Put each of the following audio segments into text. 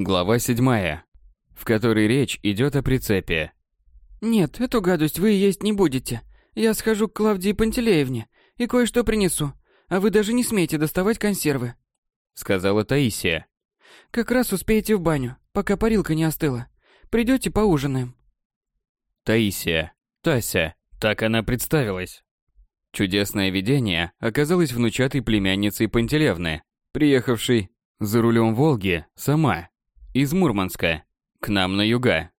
Глава седьмая, в которой речь идет о прицепе. «Нет, эту гадость вы есть не будете. Я схожу к Клавдии Пантелеевне и кое-что принесу, а вы даже не смеете доставать консервы», — сказала Таисия. «Как раз успеете в баню, пока парилка не остыла. Придете, поужинаем». Таисия. Тася. Так она представилась. Чудесное видение оказалось внучатой племянницей Пантелевны, приехавшей за рулем Волги сама, из Мурманска, к нам на юга.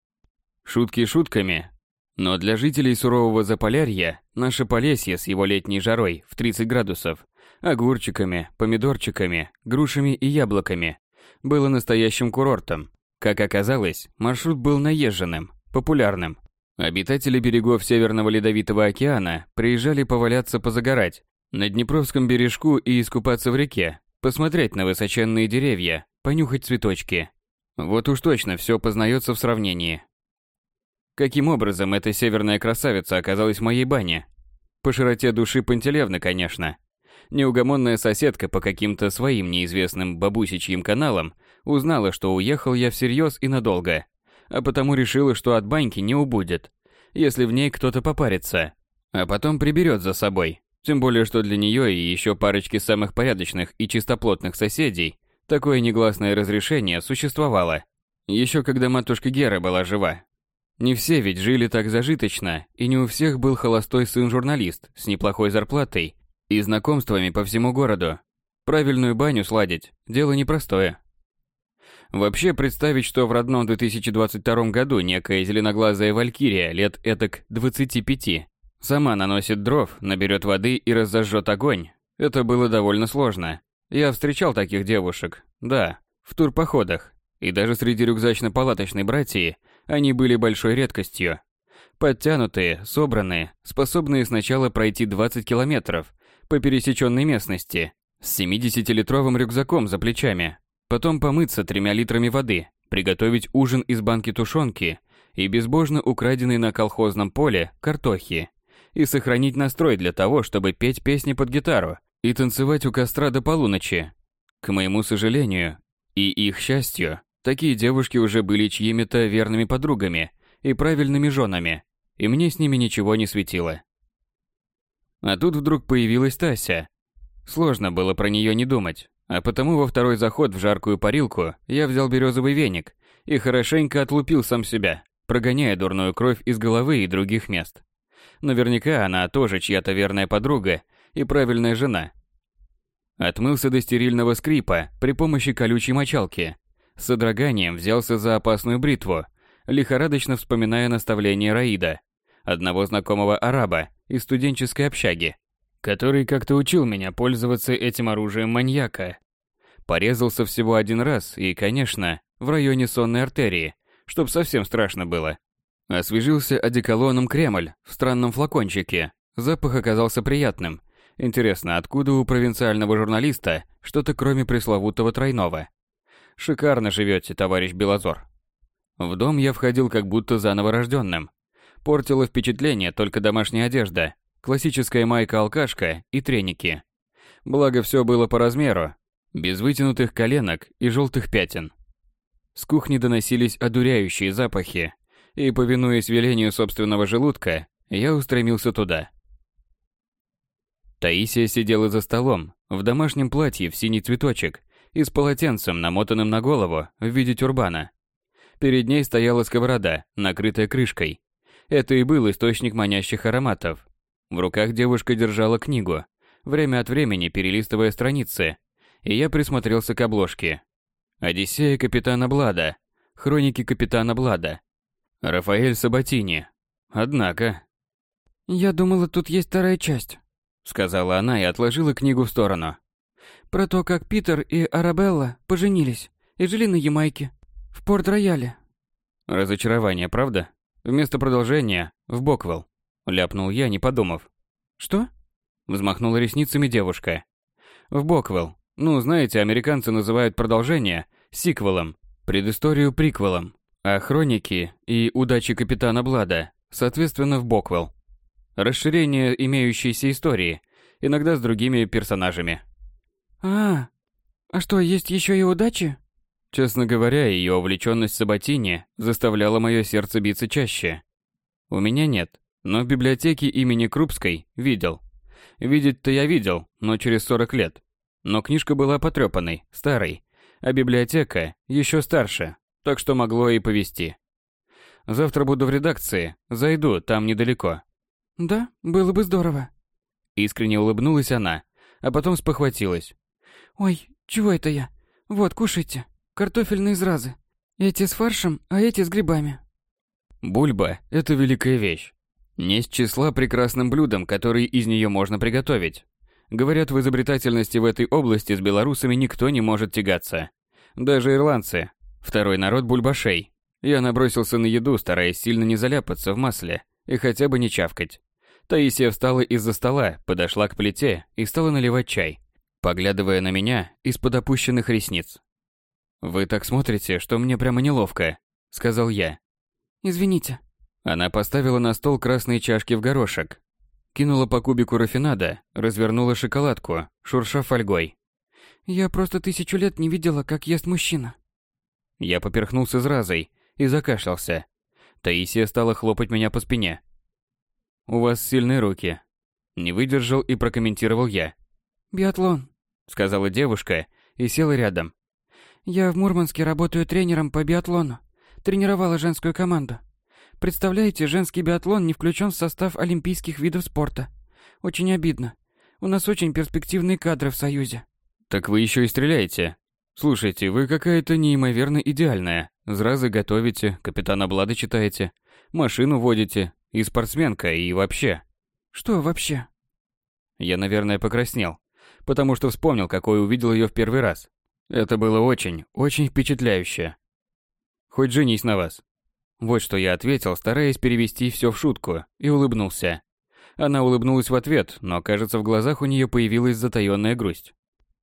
Шутки шутками, но для жителей сурового Заполярья наше Полесье с его летней жарой в 30 градусов, огурчиками, помидорчиками, грушами и яблоками было настоящим курортом. Как оказалось, маршрут был наезженным, популярным. Обитатели берегов Северного Ледовитого океана приезжали поваляться позагорать на Днепровском бережку и искупаться в реке, посмотреть на высоченные деревья, понюхать цветочки. Вот уж точно все познается в сравнении. Каким образом эта северная красавица оказалась в моей бане? По широте души Пантелевны, конечно. Неугомонная соседка по каким-то своим неизвестным бабусичьим каналам узнала, что уехал я всерьез и надолго – а потому решила, что от баньки не убудет, если в ней кто-то попарится, а потом приберет за собой. Тем более, что для нее и еще парочки самых порядочных и чистоплотных соседей такое негласное разрешение существовало. Еще когда матушка Гера была жива. Не все ведь жили так зажиточно, и не у всех был холостой сын-журналист с неплохой зарплатой и знакомствами по всему городу. Правильную баню сладить – дело непростое. Вообще представить, что в родном 2022 году некая зеленоглазая валькирия лет этак 25 сама наносит дров, наберет воды и разожжет огонь, это было довольно сложно. Я встречал таких девушек, да, в турпоходах, и даже среди рюкзачно-палаточной братьи они были большой редкостью. Подтянутые, собранные, способные сначала пройти 20 километров по пересеченной местности с 70-литровым рюкзаком за плечами, Потом помыться тремя литрами воды, приготовить ужин из банки тушенки и безбожно украденной на колхозном поле картохи и сохранить настрой для того, чтобы петь песни под гитару и танцевать у костра до полуночи. К моему сожалению и их счастью, такие девушки уже были чьими-то верными подругами и правильными женами, и мне с ними ничего не светило. А тут вдруг появилась Тася. Сложно было про нее не думать. А потому во второй заход в жаркую парилку я взял березовый веник и хорошенько отлупил сам себя, прогоняя дурную кровь из головы и других мест. Наверняка она тоже чья-то верная подруга и правильная жена. Отмылся до стерильного скрипа при помощи колючей мочалки. С содроганием взялся за опасную бритву, лихорадочно вспоминая наставление Раида, одного знакомого араба из студенческой общаги который как-то учил меня пользоваться этим оружием маньяка. Порезался всего один раз и, конечно, в районе сонной артерии, чтоб совсем страшно было. Освежился одеколоном Кремль в странном флакончике. Запах оказался приятным. Интересно, откуда у провинциального журналиста что-то кроме пресловутого тройного? Шикарно живете, товарищ Белозор. В дом я входил как будто заново рожденным. Портила впечатление только домашняя одежда, классическая майка-алкашка и треники. Благо все было по размеру, без вытянутых коленок и желтых пятен. С кухни доносились одуряющие запахи, и, повинуясь велению собственного желудка, я устремился туда. Таисия сидела за столом, в домашнем платье в синий цветочек и с полотенцем, намотанным на голову в виде тюрбана. Перед ней стояла сковорода, накрытая крышкой. Это и был источник манящих ароматов. В руках девушка держала книгу, время от времени перелистывая страницы, и я присмотрелся к обложке. «Одиссея капитана Блада», «Хроники капитана Блада», «Рафаэль Сабатини». Однако... «Я думала, тут есть вторая часть», — сказала она и отложила книгу в сторону. «Про то, как Питер и Арабелла поженились и жили на Ямайке, в Порт-Рояле». Разочарование, правда? Вместо продолжения — в Боквелл. Ляпнул я, не подумав. «Что?» Взмахнула ресницами девушка. «В Боквелл. Ну, знаете, американцы называют продолжение сиквелом, предысторию приквелом, а хроники и удачи капитана Блада, соответственно, в Боквелл. Расширение имеющейся истории, иногда с другими персонажами. А, а что, есть еще и удачи? Честно говоря, ее увлеченность Саботини заставляла мое сердце биться чаще. У меня нет, но в библиотеке имени Крупской видел. Видеть-то я видел, но через 40 лет. Но книжка была потрепанной, старой, а библиотека еще старше, так что могло и повести. Завтра буду в редакции, зайду, там недалеко. Да, было бы здорово. Искренне улыбнулась она, а потом спохватилась. Ой, чего это я? Вот, кушайте. Картофельные зразы. Эти с фаршем, а эти с грибами. Бульба – это великая вещь. Не с числа прекрасным блюдом, которые из нее можно приготовить. Говорят, в изобретательности в этой области с белорусами никто не может тягаться. Даже ирландцы. Второй народ бульбашей. Я набросился на еду, стараясь сильно не заляпаться в масле и хотя бы не чавкать. Таисия встала из-за стола, подошла к плите и стала наливать чай, поглядывая на меня из-под опущенных ресниц. «Вы так смотрите, что мне прямо неловко», — сказал я. «Извините». Она поставила на стол красные чашки в горошек, кинула по кубику рафинада, развернула шоколадку, шурша фольгой. «Я просто тысячу лет не видела, как ест мужчина». Я поперхнулся зразой и закашлялся. Таисия стала хлопать меня по спине. «У вас сильные руки». Не выдержал и прокомментировал я. «Биатлон», — сказала девушка и села рядом. «Я в Мурманске работаю тренером по биатлону. Тренировала женскую команду. Представляете, женский биатлон не включен в состав олимпийских видов спорта. Очень обидно. У нас очень перспективные кадры в Союзе». «Так вы еще и стреляете. Слушайте, вы какая-то неимоверно идеальная. Зразы готовите, капитана Блада читаете, машину водите, и спортсменка, и вообще. Что вообще? Я, наверное, покраснел, потому что вспомнил, какой увидел ее в первый раз. Это было очень, очень впечатляюще. Хоть женись на вас. Вот что я ответил, стараясь перевести все в шутку, и улыбнулся. Она улыбнулась в ответ, но, кажется, в глазах у нее появилась затаённая грусть.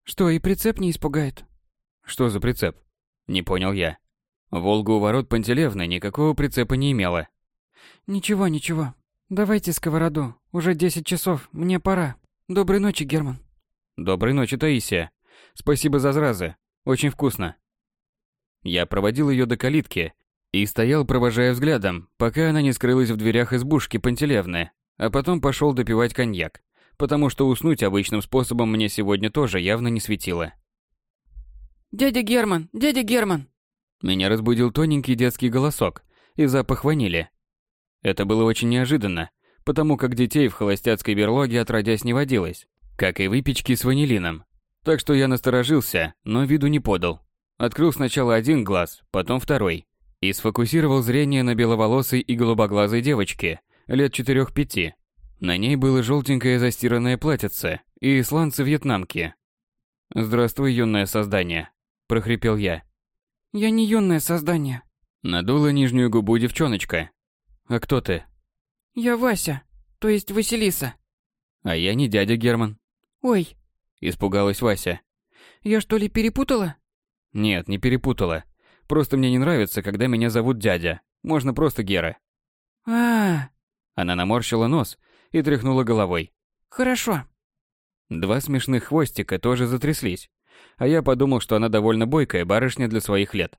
Что, и прицеп не испугает? Что за прицеп? Не понял я. Волга у ворот Пантелевны никакого прицепа не имела. Ничего, ничего. Давайте сковороду. Уже десять часов, мне пора. Доброй ночи, Герман. Доброй ночи, Таисия. Спасибо за зразы. Очень вкусно. Я проводил ее до калитки и стоял, провожая взглядом, пока она не скрылась в дверях избушки Пантелевны, а потом пошел допивать коньяк, потому что уснуть обычным способом мне сегодня тоже явно не светило. «Дядя Герман! Дядя Герман!» Меня разбудил тоненький детский голосок и запах ванили. Это было очень неожиданно, потому как детей в холостяцкой берлоге отродясь не водилось, как и выпечки с ванилином. Так что я насторожился, но виду не подал. Открыл сначала один глаз, потом второй, и сфокусировал зрение на беловолосой и голубоглазой девочке, лет четырех-пяти. На ней было желтенькое застиранное платьице и сланцы-вьетнамки. «Здравствуй, юное создание», – прохрипел я. Я не юное создание. Надула нижнюю губу девчоночка. А кто ты? Я Вася, то есть Василиса. А я не дядя Герман. Ой. Испугалась Вася. Я что ли перепутала? Нет, не перепутала. Просто мне не нравится, когда меня зовут дядя. Можно просто Гера. А, -а, -а. Она наморщила нос и тряхнула головой. Хорошо. Два смешных хвостика тоже затряслись а я подумал, что она довольно бойкая барышня для своих лет.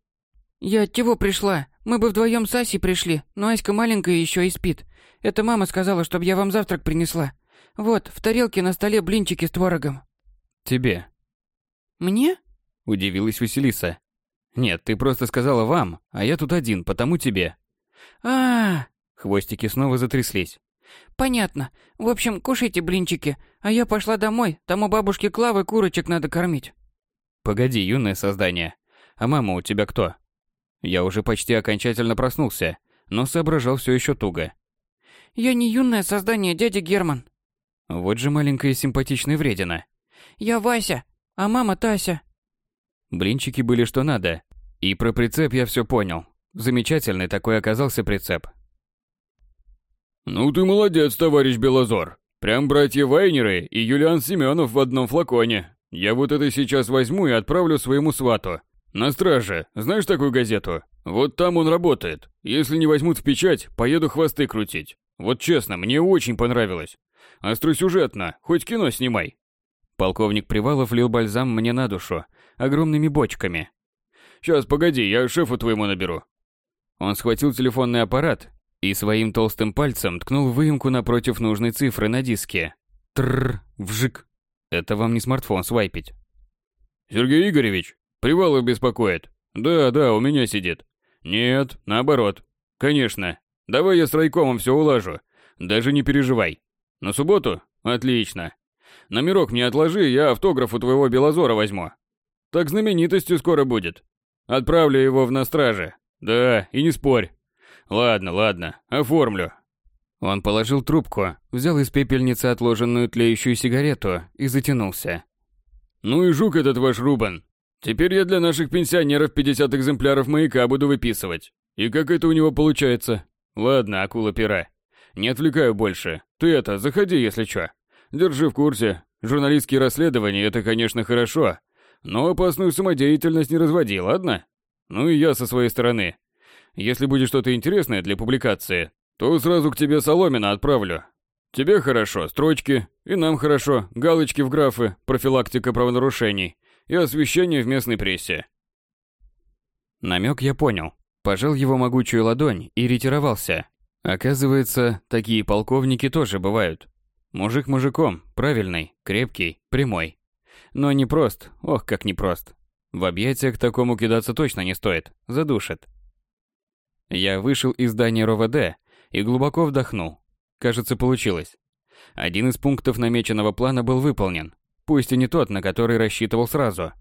«Я от чего пришла? Мы бы вдвоем с Асей пришли, но Аська маленькая еще и спит. Это мама сказала, чтобы я вам завтрак принесла. Вот, в тарелке на столе блинчики с творогом». «Тебе». «Мне?» – удивилась Василиса. «Нет, ты просто сказала вам, а я тут один, потому тебе». А, -а, -а. Хвостики снова затряслись. «Понятно. В общем, кушайте блинчики, а я пошла домой, там у бабушки Клавы курочек надо кормить». Погоди, юное создание. А мама у тебя кто? Я уже почти окончательно проснулся, но соображал все еще туго. Я не юное создание, дядя Герман. Вот же маленькая симпатичная вредина. Я Вася, а мама Тася. Блинчики были что надо. И про прицеп я все понял. Замечательный такой оказался прицеп. Ну ты молодец, товарищ Белозор. Прям братья Вайнеры и Юлиан Семенов в одном флаконе. Я вот это сейчас возьму и отправлю своему свату. На страже, знаешь такую газету? Вот там он работает. Если не возьмут в печать, поеду хвосты крутить. Вот честно, мне очень понравилось. Остросюжетно, хоть кино снимай. Полковник Привалов лил бальзам мне на душу, огромными бочками. Сейчас, погоди, я шефу твоему наберу. Он схватил телефонный аппарат и своим толстым пальцем ткнул выемку напротив нужной цифры на диске. Тррр, вжик. Это вам не смартфон свайпить. Сергей Игоревич, Привалов беспокоит. Да, да, у меня сидит. Нет, наоборот. Конечно. Давай я с райкомом все улажу. Даже не переживай. На субботу? Отлично. Номерок мне отложи, я автограф у твоего Белозора возьму. Так знаменитостью скоро будет. Отправлю его в настраже. Да, и не спорь. Ладно, ладно, оформлю. Он положил трубку, взял из пепельницы отложенную тлеющую сигарету и затянулся. Ну и жук этот ваш Рубан. Теперь я для наших пенсионеров 50 экземпляров маяка буду выписывать. И как это у него получается? Ладно, акула пера. Не отвлекаю больше. Ты это, заходи, если чё. Держи в курсе. Журналистские расследования – это, конечно, хорошо, но опасную самодеятельность не разводи, ладно? Ну и я со своей стороны. Если будет что-то интересное для публикации, то сразу к тебе Соломина отправлю. Тебе хорошо, строчки, и нам хорошо, галочки в графы, профилактика правонарушений и освещение в местной прессе. Намек я понял. Пожал его могучую ладонь и ретировался. Оказывается, такие полковники тоже бывают. Мужик мужиком, правильный, крепкий, прямой. Но не прост, ох, как не прост. В объятия к такому кидаться точно не стоит, задушит. Я вышел из здания РОВД и глубоко вдохнул. Кажется, получилось. Один из пунктов намеченного плана был выполнен, пусть и не тот, на который рассчитывал сразу.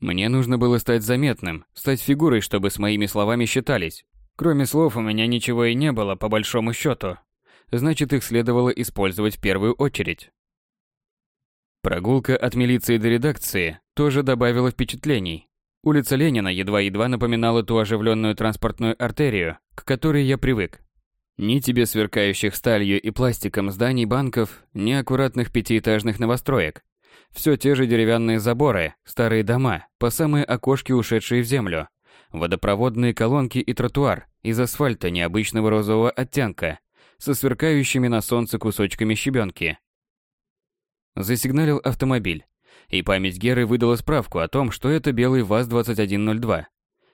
Мне нужно было стать заметным, стать фигурой, чтобы с моими словами считались. Кроме слов у меня ничего и не было, по большому счету. Значит, их следовало использовать в первую очередь. Прогулка от милиции до редакции тоже добавила впечатлений. Улица Ленина едва-едва напоминала ту оживленную транспортную артерию, к которой я привык. Ни тебе сверкающих сталью и пластиком зданий банков, ни аккуратных пятиэтажных новостроек. Все те же деревянные заборы, старые дома, по самые окошки ушедшие в землю, водопроводные колонки и тротуар из асфальта необычного розового оттенка, со сверкающими на солнце кусочками щебенки. Засигналил автомобиль, и память Геры выдала справку о том, что это белый ВАЗ-2102.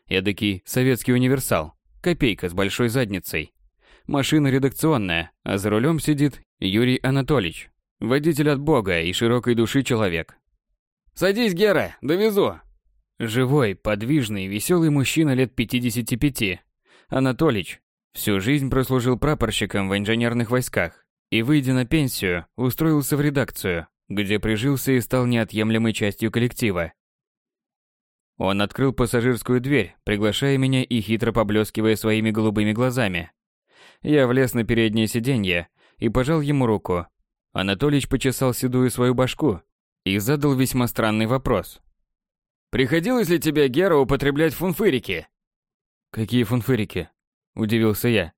Эдакий советский универсал, копейка с большой задницей. Машина редакционная, а за рулем сидит Юрий Анатольевич, водитель от бога и широкой души человек. «Садись, Гера, довезу!» Живой, подвижный, веселый мужчина лет 55. Анатолич всю жизнь прослужил прапорщиком в инженерных войсках и, выйдя на пенсию, устроился в редакцию, где прижился и стал неотъемлемой частью коллектива. Он открыл пассажирскую дверь, приглашая меня и хитро поблескивая своими голубыми глазами. Я влез на переднее сиденье и пожал ему руку. Анатолич почесал седую свою башку и задал весьма странный вопрос. «Приходилось ли тебе, Гера, употреблять фунфырики?» «Какие фунфырики?» – удивился я.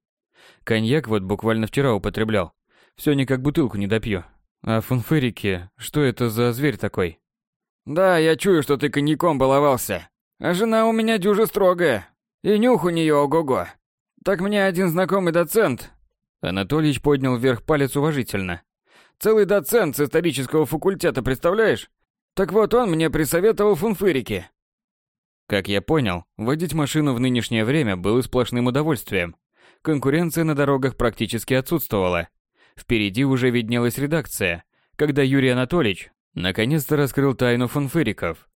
«Коньяк вот буквально вчера употреблял. Все никак бутылку не допью. А фунфырики, что это за зверь такой?» «Да, я чую, что ты коньяком баловался. А жена у меня дюжа строгая. И нюх у нее ого-го. Так мне один знакомый доцент. Анатольевич поднял вверх палец уважительно. Целый доцент с исторического факультета, представляешь? Так вот он мне присоветовал фунфырики. Как я понял, водить машину в нынешнее время было сплошным удовольствием. Конкуренция на дорогах практически отсутствовала. Впереди уже виднелась редакция, когда Юрий Анатольевич наконец-то раскрыл тайну фунфыриков.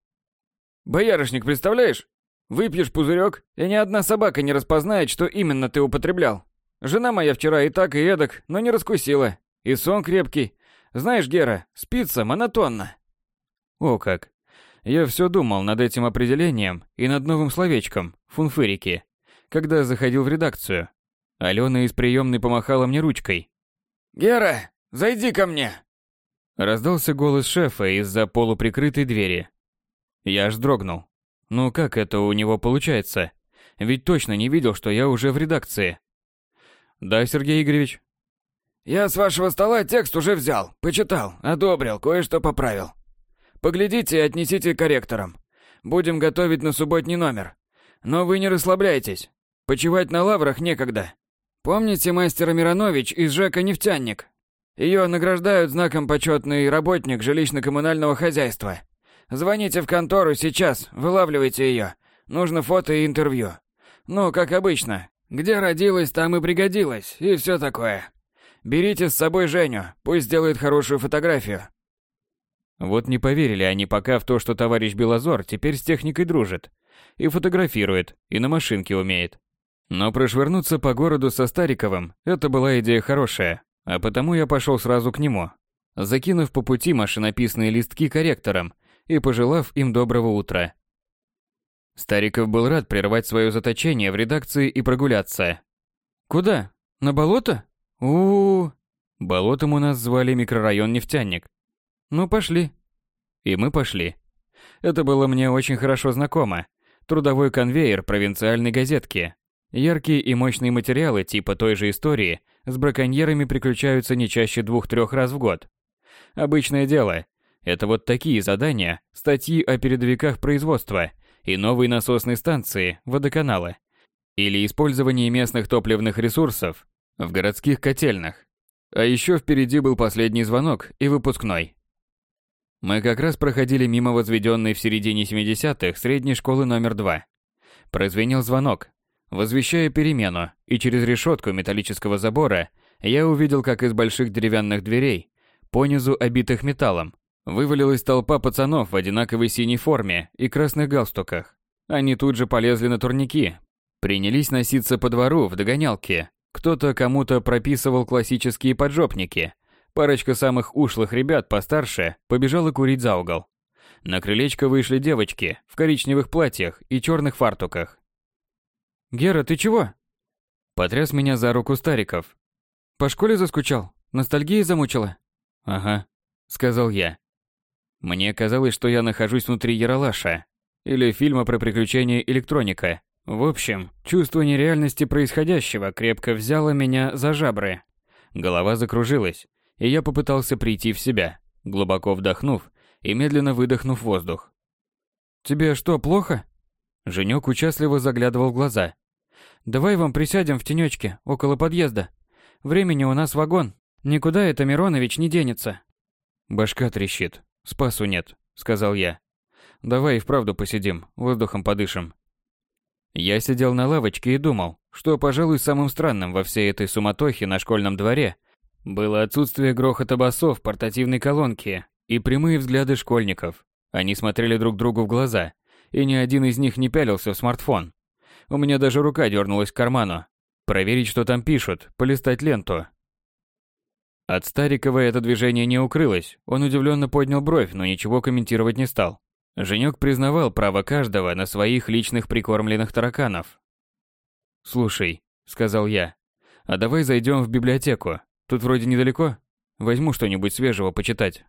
«Боярышник, представляешь? Выпьешь пузырек, и ни одна собака не распознает, что именно ты употреблял. Жена моя вчера и так, и эдак, но не раскусила. И сон крепкий. Знаешь, Гера, спится монотонно. О как. Я все думал над этим определением и над новым словечком «фунфырики», когда заходил в редакцию. Алена из приемной помахала мне ручкой. «Гера, зайди ко мне!» Раздался голос шефа из-за полуприкрытой двери. Я аж дрогнул. Ну как это у него получается? Ведь точно не видел, что я уже в редакции. Да, Сергей Игоревич. Я с вашего стола текст уже взял, почитал, одобрил, кое-что поправил. Поглядите и отнесите корректорам. Будем готовить на субботний номер. Но вы не расслабляйтесь. Почивать на лаврах некогда. Помните мастера Миронович из ЖЭКа «Нефтяник»? Ее награждают знаком почетный работник жилищно-коммунального хозяйства. Звоните в контору сейчас, вылавливайте ее. Нужно фото и интервью. Ну, как обычно. Где родилась, там и пригодилась, и все такое. Берите с собой Женю, пусть сделает хорошую фотографию. Вот не поверили они пока в то, что товарищ Белозор теперь с техникой дружит. И фотографирует, и на машинке умеет. Но прошвырнуться по городу со Стариковым – это была идея хорошая, а потому я пошел сразу к нему, закинув по пути машинописные листки корректором и пожелав им доброго утра. Стариков был рад прервать свое заточение в редакции и прогуляться. «Куда? На болото? У у, -у. Болотом у нас звали микрорайон Нефтяник. Ну, пошли. И мы пошли. Это было мне очень хорошо знакомо. Трудовой конвейер провинциальной газетки. Яркие и мощные материалы типа той же истории с браконьерами приключаются не чаще двух-трех раз в год. Обычное дело. Это вот такие задания, статьи о передовиках производства и новой насосной станции, водоканала. Или использовании местных топливных ресурсов в городских котельных. А еще впереди был последний звонок и выпускной. Мы как раз проходили мимо возведенной в середине 70-х средней школы номер 2. Прозвенел звонок, возвещая перемену, и через решетку металлического забора я увидел, как из больших деревянных дверей, понизу обитых металлом, вывалилась толпа пацанов в одинаковой синей форме и красных галстуках. Они тут же полезли на турники, принялись носиться по двору в догонялке. Кто-то кому-то прописывал классические поджопники, Парочка самых ушлых ребят постарше побежала курить за угол. На крылечко вышли девочки в коричневых платьях и черных фартуках. «Гера, ты чего?» Потряс меня за руку Стариков. «По школе заскучал? Ностальгия замучила?» «Ага», — сказал я. Мне казалось, что я нахожусь внутри Яралаша или фильма про приключения электроника. В общем, чувство нереальности происходящего крепко взяло меня за жабры. Голова закружилась, и я попытался прийти в себя, глубоко вдохнув и медленно выдохнув воздух. «Тебе что, плохо?» Женек участливо заглядывал в глаза. «Давай вам присядем в тенечке, около подъезда. Времени у нас вагон. Никуда это Миронович не денется». «Башка трещит. Спасу нет», — сказал я. «Давай и вправду посидим, воздухом подышим». Я сидел на лавочке и думал, что, пожалуй, самым странным во всей этой суматохе на школьном дворе — было отсутствие грохота басов портативной колонки и прямые взгляды школьников. Они смотрели друг другу в глаза, и ни один из них не пялился в смартфон. У меня даже рука дернулась к карману. Проверить, что там пишут, полистать ленту. От Старикова это движение не укрылось. Он удивленно поднял бровь, но ничего комментировать не стал. Женек признавал право каждого на своих личных прикормленных тараканов. «Слушай», — сказал я, — «а давай зайдем в библиотеку. Тут вроде недалеко. Возьму что-нибудь свежего почитать.